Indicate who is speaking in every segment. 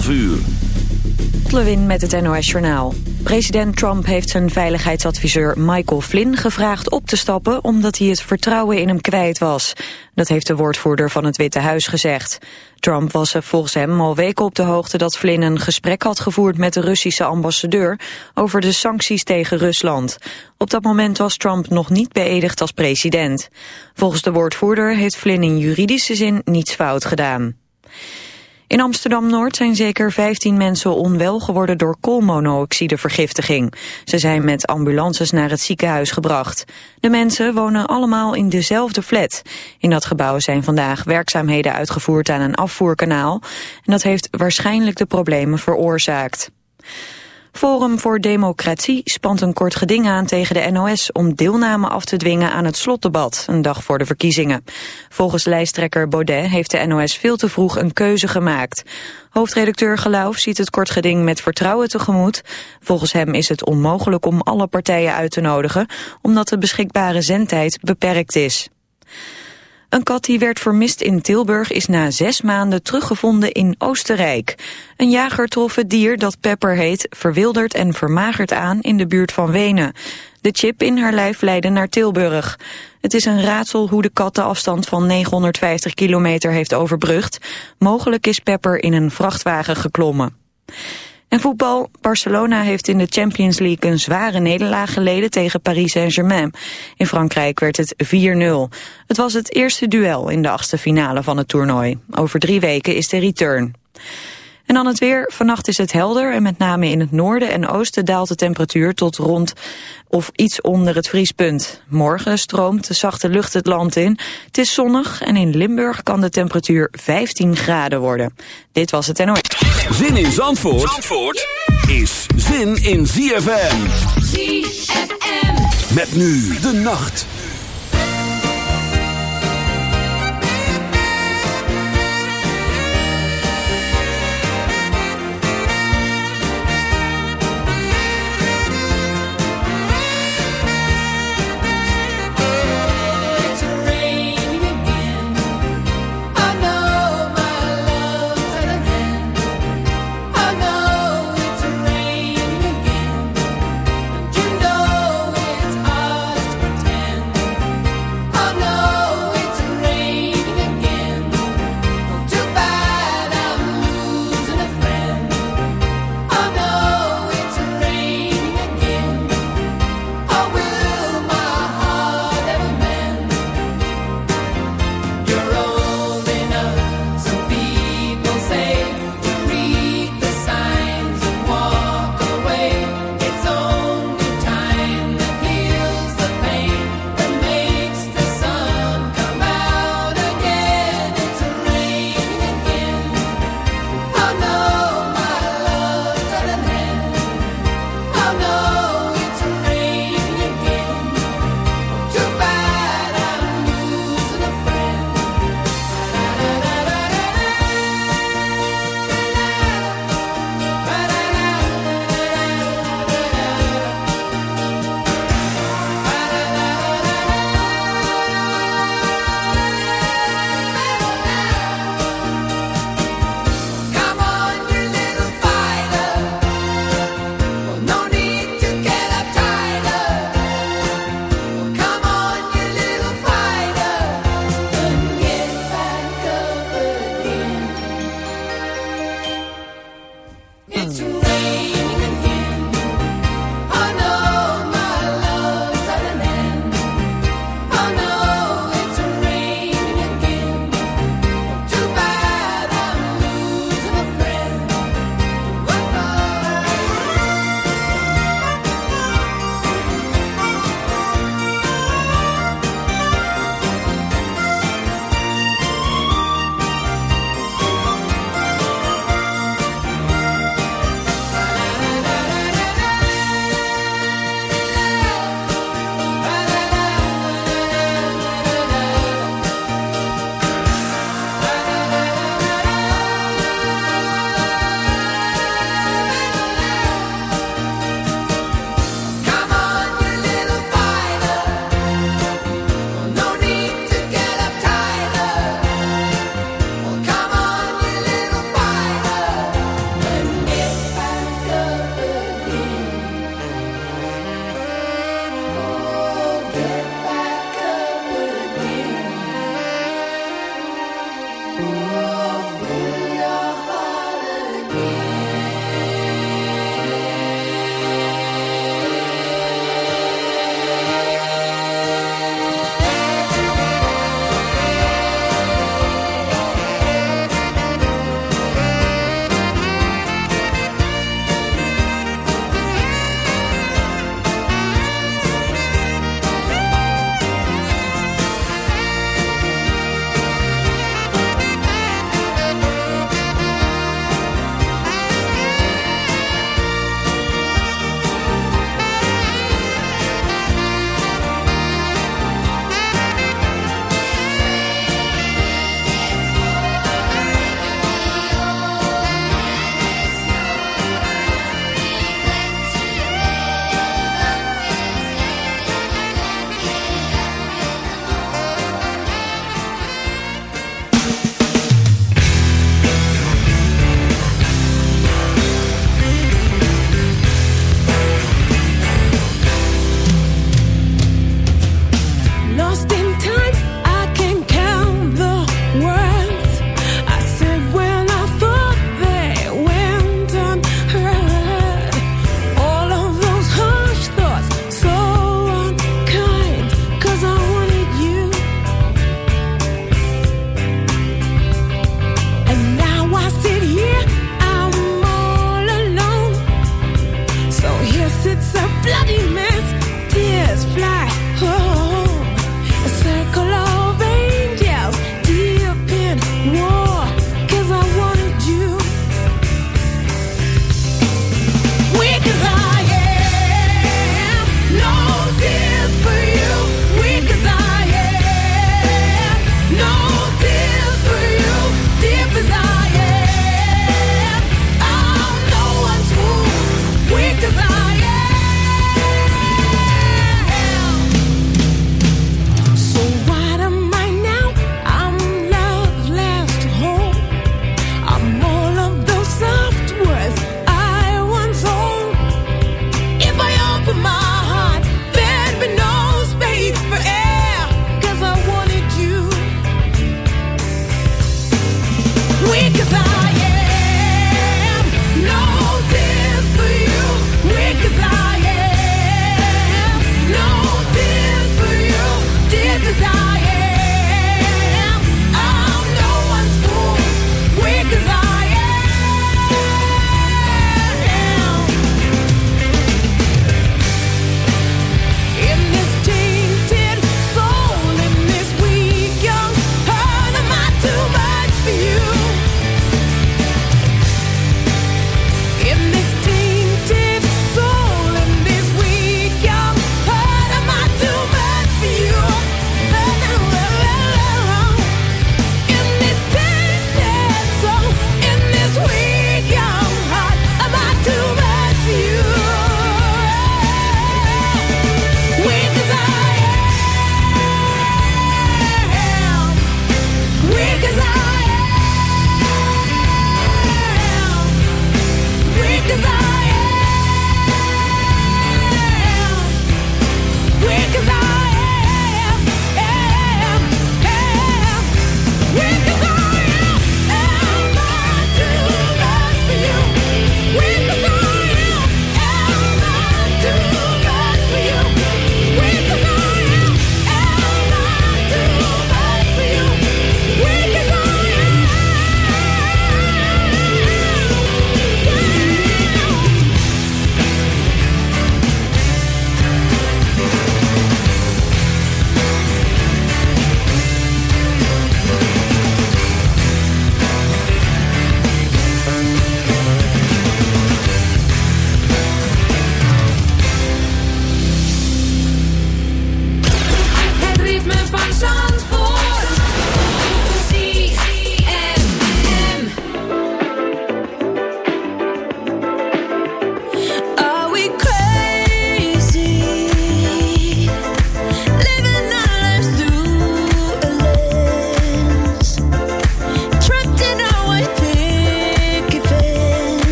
Speaker 1: 12 uur.
Speaker 2: Met het NOS Journaal. President Trump heeft zijn veiligheidsadviseur Michael Flynn gevraagd op te stappen omdat hij het vertrouwen in hem kwijt was. Dat heeft de woordvoerder van het Witte Huis gezegd. Trump was volgens hem al weken op de hoogte dat Flynn een gesprek had gevoerd met de Russische ambassadeur over de sancties tegen Rusland. Op dat moment was Trump nog niet beëdigd als president. Volgens de woordvoerder heeft Flynn in juridische zin niets fout gedaan. In Amsterdam-Noord zijn zeker 15 mensen onwel geworden door koolmonoxidevergiftiging. Ze zijn met ambulances naar het ziekenhuis gebracht. De mensen wonen allemaal in dezelfde flat. In dat gebouw zijn vandaag werkzaamheden uitgevoerd aan een afvoerkanaal. En dat heeft waarschijnlijk de problemen veroorzaakt. Forum voor Democratie spant een kort geding aan tegen de NOS om deelname af te dwingen aan het slotdebat, een dag voor de verkiezingen. Volgens lijsttrekker Baudet heeft de NOS veel te vroeg een keuze gemaakt. Hoofdredacteur Gelauf ziet het kort geding met vertrouwen tegemoet. Volgens hem is het onmogelijk om alle partijen uit te nodigen, omdat de beschikbare zendtijd beperkt is. Een kat die werd vermist in Tilburg is na zes maanden teruggevonden in Oostenrijk. Een jager trof het dier dat Pepper heet verwilderd en vermagerd aan in de buurt van Wenen. De chip in haar lijf leidde naar Tilburg. Het is een raadsel hoe de kat de afstand van 950 kilometer heeft overbrugd. Mogelijk is Pepper in een vrachtwagen geklommen. En voetbal. Barcelona heeft in de Champions League een zware nederlaag geleden tegen Paris Saint-Germain. In Frankrijk werd het 4-0. Het was het eerste duel in de achtste finale van het toernooi. Over drie weken is de return. En dan het weer. Vannacht is het helder en met name in het noorden en oosten daalt de temperatuur tot rond of iets onder het vriespunt. Morgen stroomt de zachte lucht het land in. Het is zonnig en in Limburg kan de temperatuur 15 graden worden. Dit was het NOS.
Speaker 1: Zin in Zandvoort, Zandvoort is zin in ZFM.
Speaker 3: ZFM.
Speaker 1: Met nu de nacht.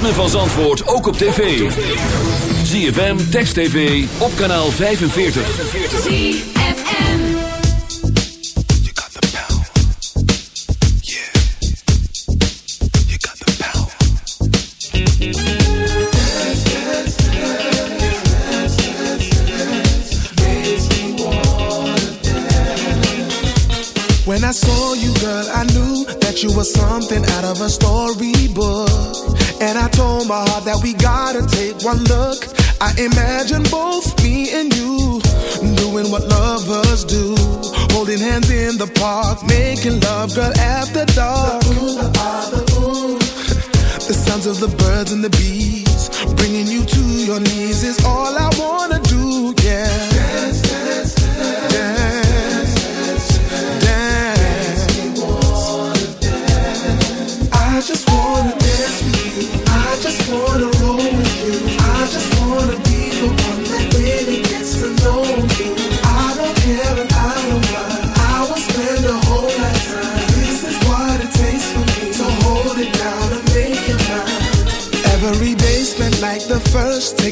Speaker 1: ritme van Zandvoort ook op tv. ZFM, Text TV, op kanaal 45.
Speaker 4: ZFM
Speaker 5: You got the power. Yeah. You got the power.
Speaker 6: Dance, dance, dance, dance, When I saw you, girl, I knew that you were something out of a story we gotta take one look. I imagine both me and you doing what lovers do, holding hands in the park, making love, girl, after dark. The, sounds of the birds and the bees, bringing you to your knees is all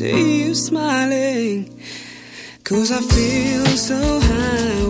Speaker 7: see you smiling. Cause I feel so high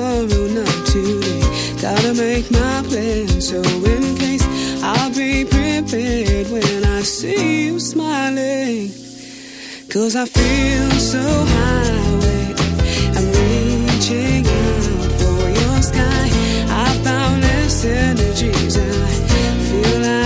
Speaker 7: Tomorrow, not today. Gotta make my plans, so in case I'll be prepared when I see you smiling. Cause I feel so high, wait, I'm reaching out for your sky. I found less energies, I feel
Speaker 8: like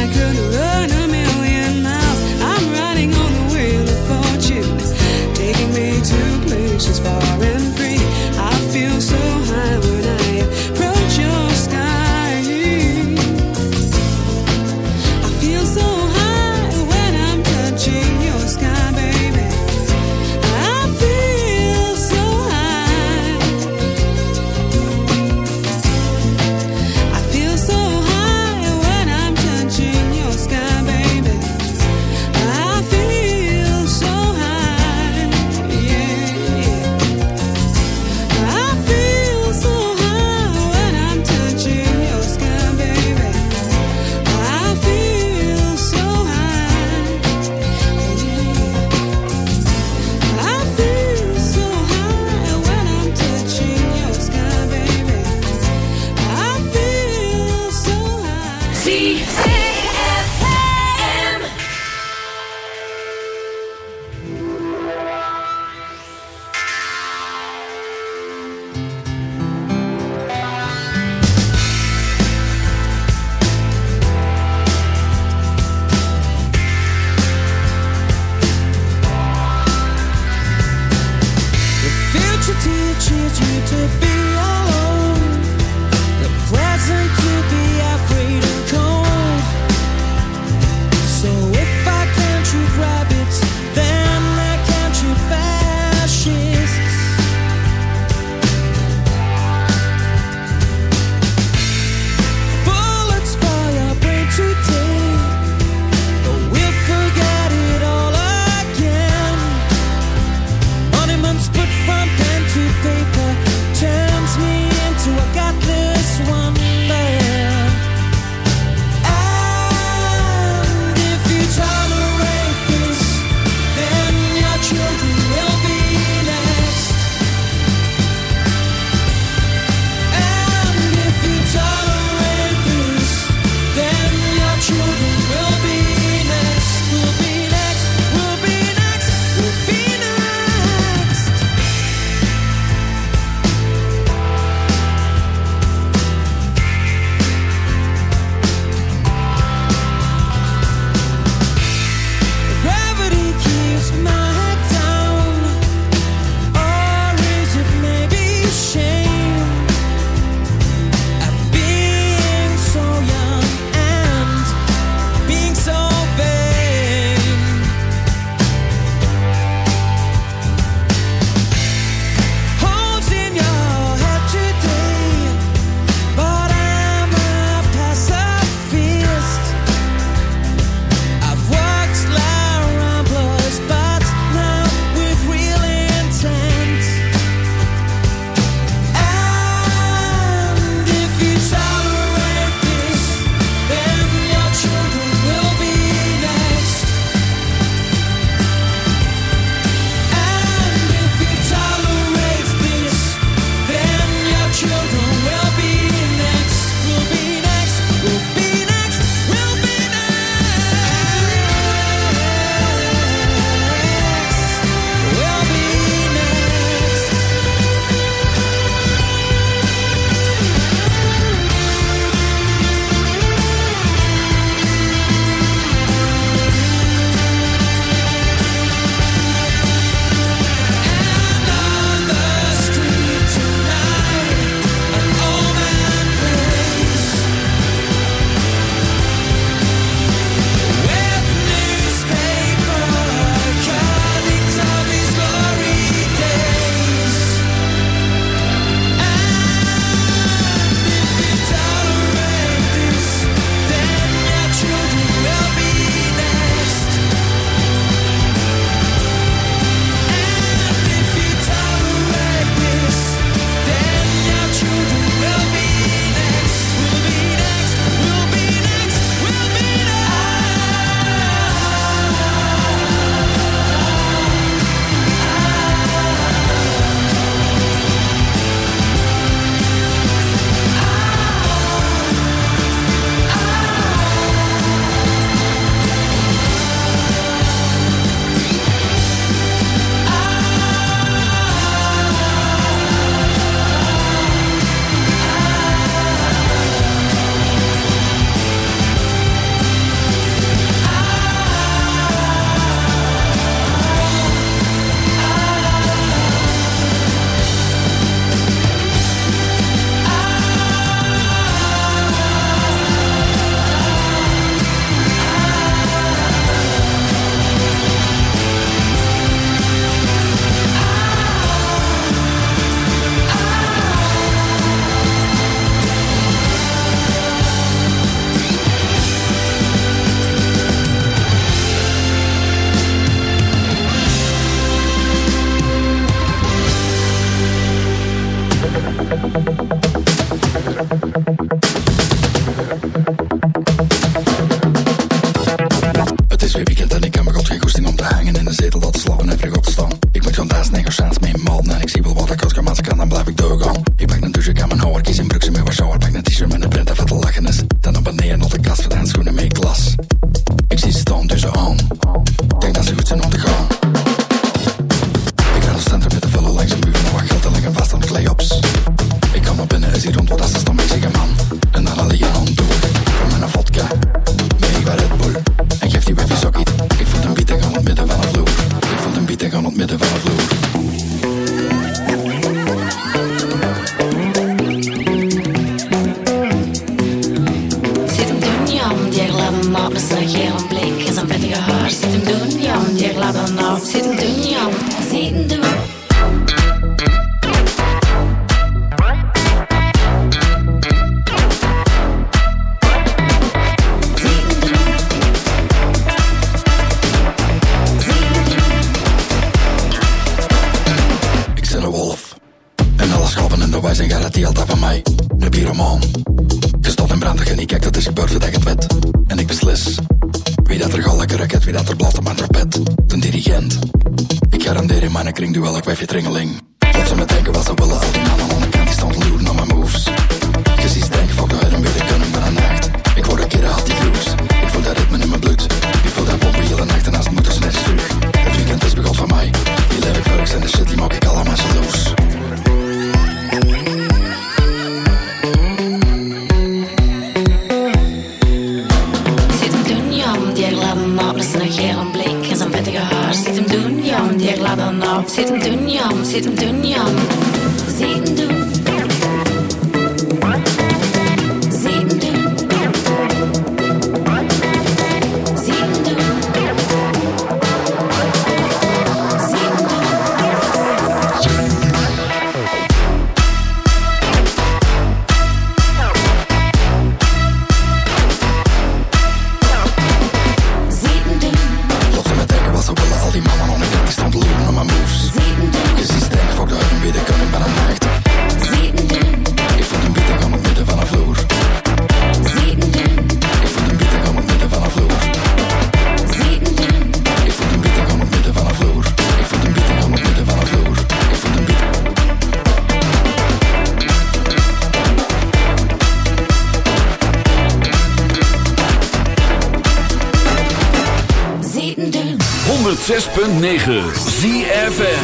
Speaker 1: 106.9
Speaker 7: ZFN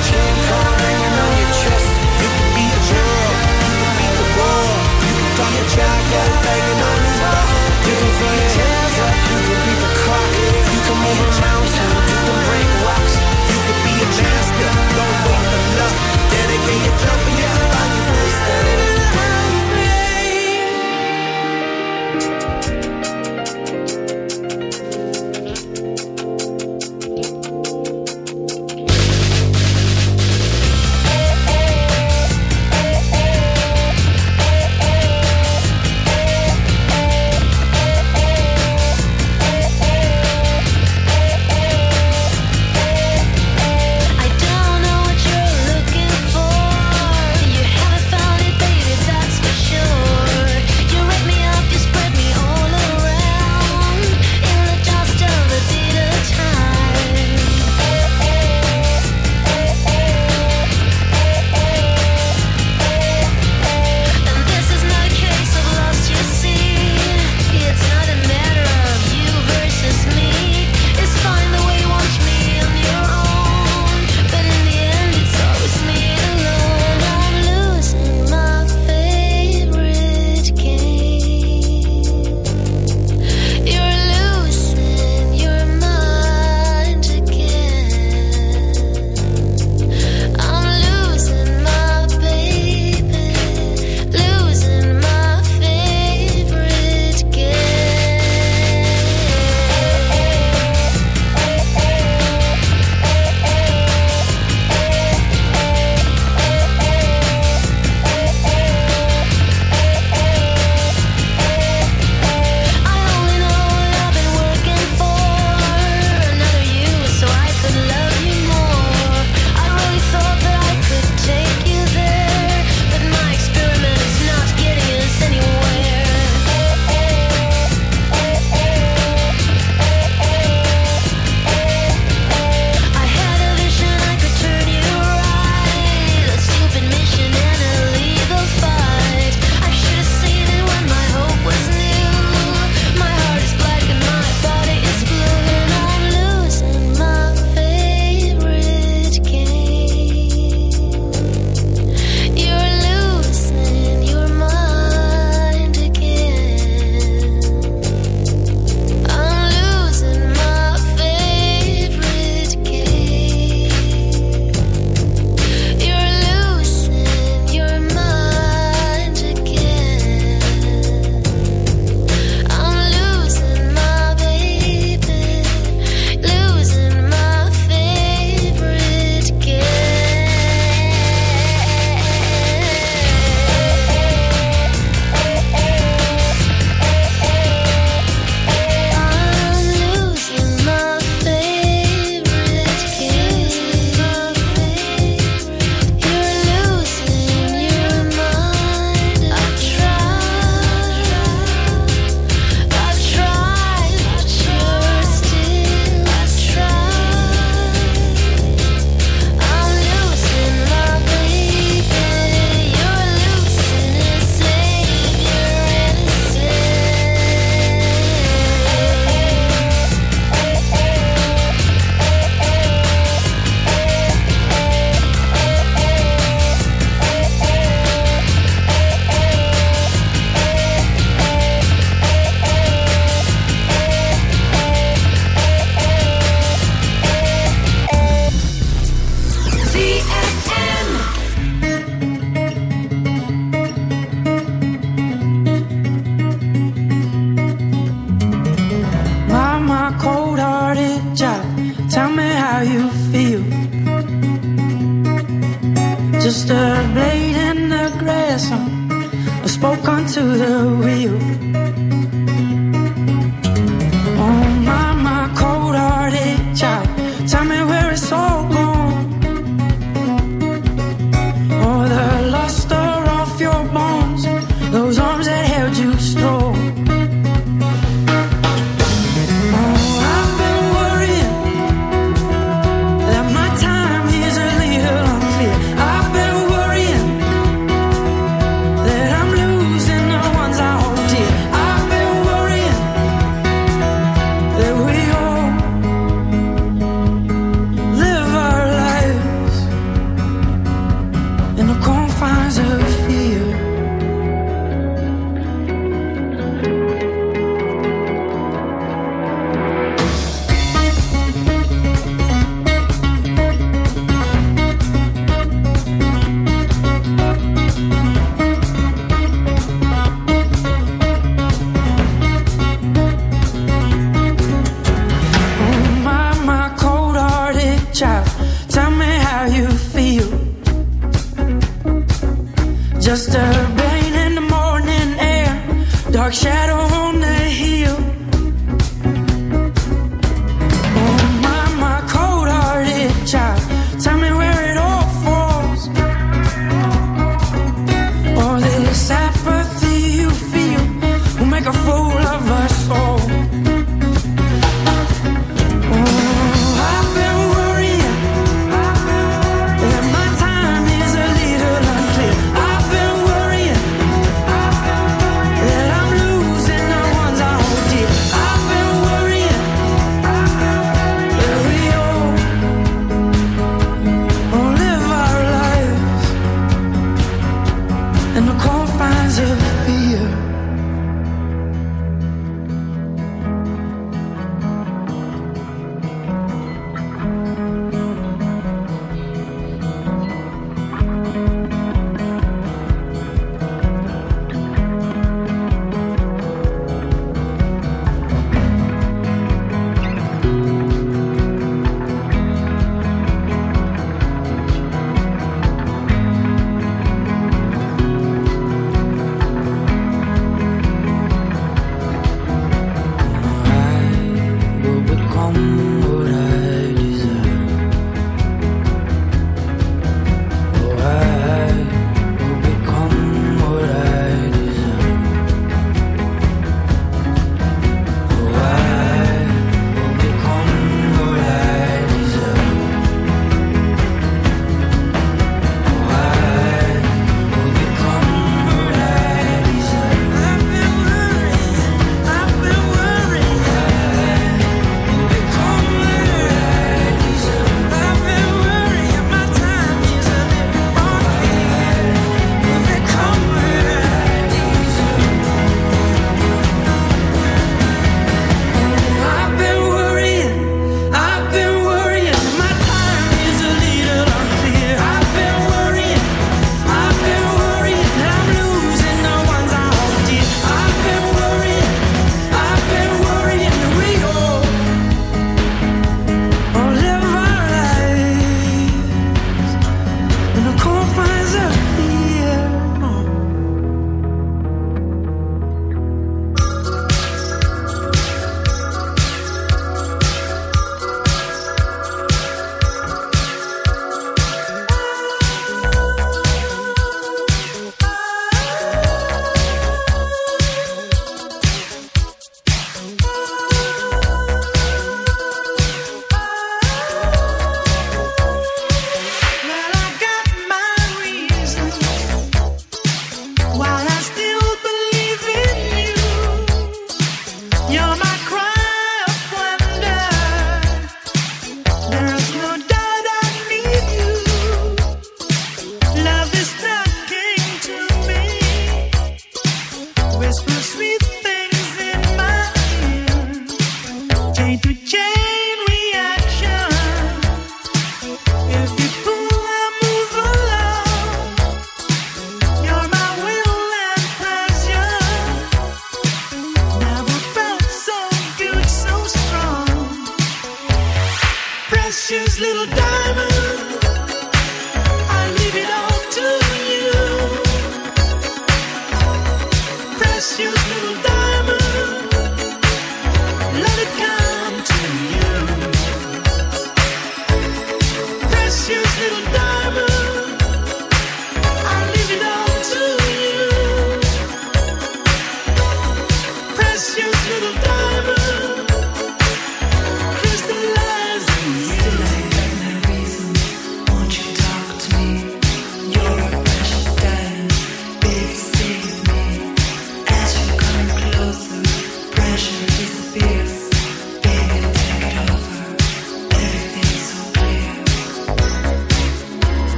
Speaker 1: Searching for